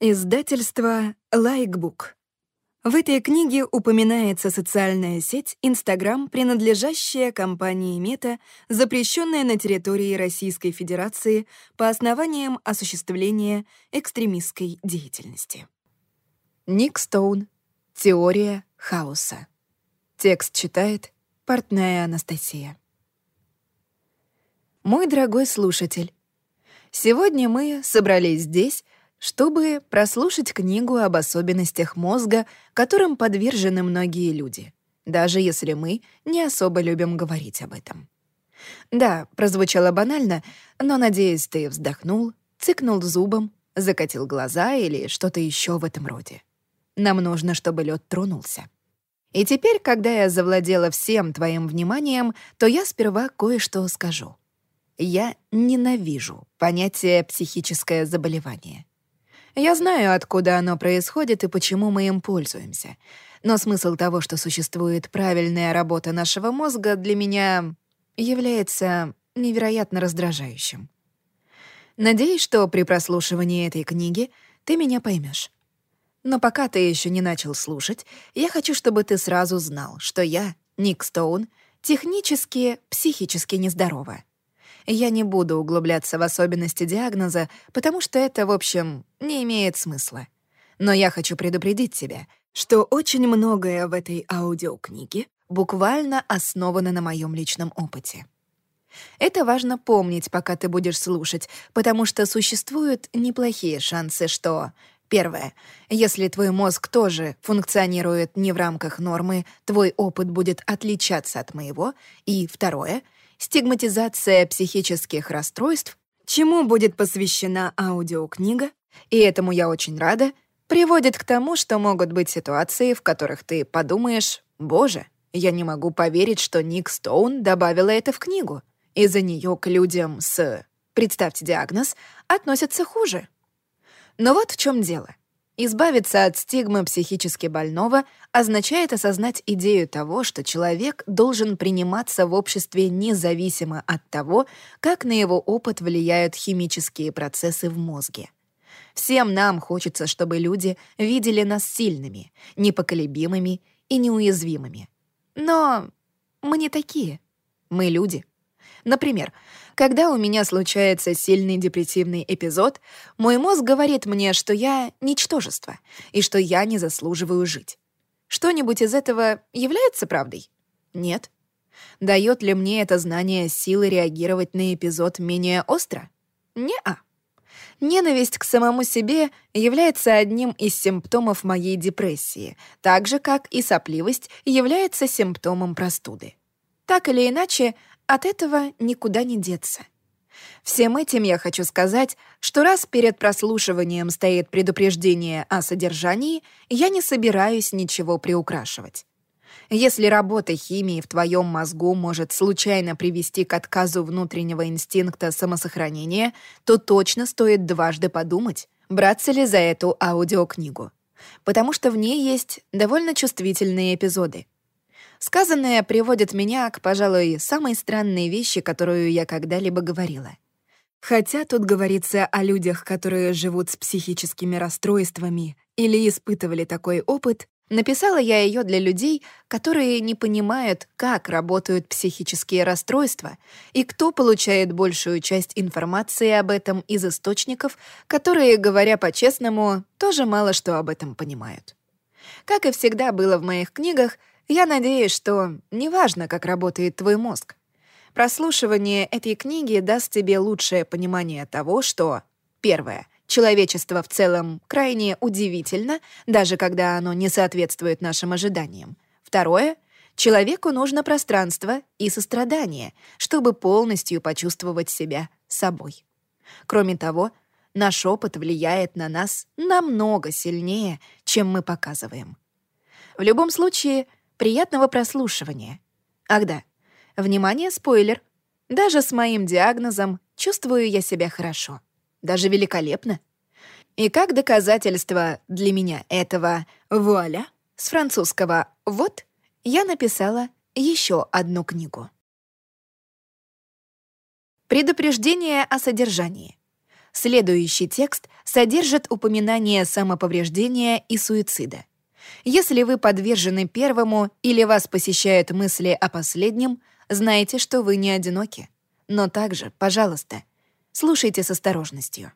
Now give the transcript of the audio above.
Издательство «Лайкбук». В этой книге упоминается социальная сеть Instagram, принадлежащая компании Мета, запрещенная на территории Российской Федерации по основаниям осуществления экстремистской деятельности. Ник Стоун. Теория хаоса. Текст читает Портная Анастасия. Мой дорогой слушатель, сегодня мы собрались здесь, чтобы прослушать книгу об особенностях мозга, которым подвержены многие люди, даже если мы не особо любим говорить об этом. Да, прозвучало банально, но, надеюсь, ты вздохнул, цыкнул зубом, закатил глаза или что-то еще в этом роде. Нам нужно, чтобы лед тронулся. И теперь, когда я завладела всем твоим вниманием, то я сперва кое-что скажу. Я ненавижу понятие «психическое заболевание». Я знаю, откуда оно происходит и почему мы им пользуемся. Но смысл того, что существует правильная работа нашего мозга, для меня является невероятно раздражающим. Надеюсь, что при прослушивании этой книги ты меня поймешь. Но пока ты еще не начал слушать, я хочу, чтобы ты сразу знал, что я, Ник Стоун, технически, психически нездорова. Я не буду углубляться в особенности диагноза, потому что это, в общем, не имеет смысла. Но я хочу предупредить тебя, что очень многое в этой аудиокниге буквально основано на моем личном опыте. Это важно помнить, пока ты будешь слушать, потому что существуют неплохие шансы, что... Первое. Если твой мозг тоже функционирует не в рамках нормы, твой опыт будет отличаться от моего. И второе — стигматизация психических расстройств, чему будет посвящена аудиокнига, и этому я очень рада, приводит к тому, что могут быть ситуации, в которых ты подумаешь «Боже, я не могу поверить, что Ник Стоун добавила это в книгу. Из-за нее к людям с, представьте диагноз, относятся хуже». Но вот в чем дело — Избавиться от стигмы психически больного означает осознать идею того, что человек должен приниматься в обществе независимо от того, как на его опыт влияют химические процессы в мозге. Всем нам хочется, чтобы люди видели нас сильными, непоколебимыми и неуязвимыми. Но мы не такие. Мы люди. Например, когда у меня случается сильный депрессивный эпизод, мой мозг говорит мне, что я — ничтожество и что я не заслуживаю жить. Что-нибудь из этого является правдой? Нет. Дает ли мне это знание силы реагировать на эпизод менее остро? Не-а. Ненависть к самому себе является одним из симптомов моей депрессии, так же, как и сопливость является симптомом простуды. Так или иначе, от этого никуда не деться. Всем этим я хочу сказать, что раз перед прослушиванием стоит предупреждение о содержании, я не собираюсь ничего приукрашивать. Если работа химии в твоем мозгу может случайно привести к отказу внутреннего инстинкта самосохранения, то точно стоит дважды подумать, браться ли за эту аудиокнигу. Потому что в ней есть довольно чувствительные эпизоды — Сказанное приводит меня к, пожалуй, самой странной вещи, которую я когда-либо говорила. Хотя тут говорится о людях, которые живут с психическими расстройствами или испытывали такой опыт, написала я ее для людей, которые не понимают, как работают психические расстройства и кто получает большую часть информации об этом из источников, которые, говоря по-честному, тоже мало что об этом понимают. Как и всегда было в моих книгах, я надеюсь, что неважно, как работает твой мозг. Прослушивание этой книги даст тебе лучшее понимание того, что, первое, человечество в целом крайне удивительно, даже когда оно не соответствует нашим ожиданиям. Второе, человеку нужно пространство и сострадание, чтобы полностью почувствовать себя собой. Кроме того, наш опыт влияет на нас намного сильнее, чем мы показываем. В любом случае, Приятного прослушивания. Ах да, внимание, спойлер. Даже с моим диагнозом чувствую я себя хорошо. Даже великолепно. И как доказательство для меня этого «вуаля» с французского «вот» я написала еще одну книгу. Предупреждение о содержании. Следующий текст содержит упоминание самоповреждения и суицида. Если вы подвержены первому или вас посещают мысли о последнем, знайте, что вы не одиноки. Но также, пожалуйста, слушайте с осторожностью.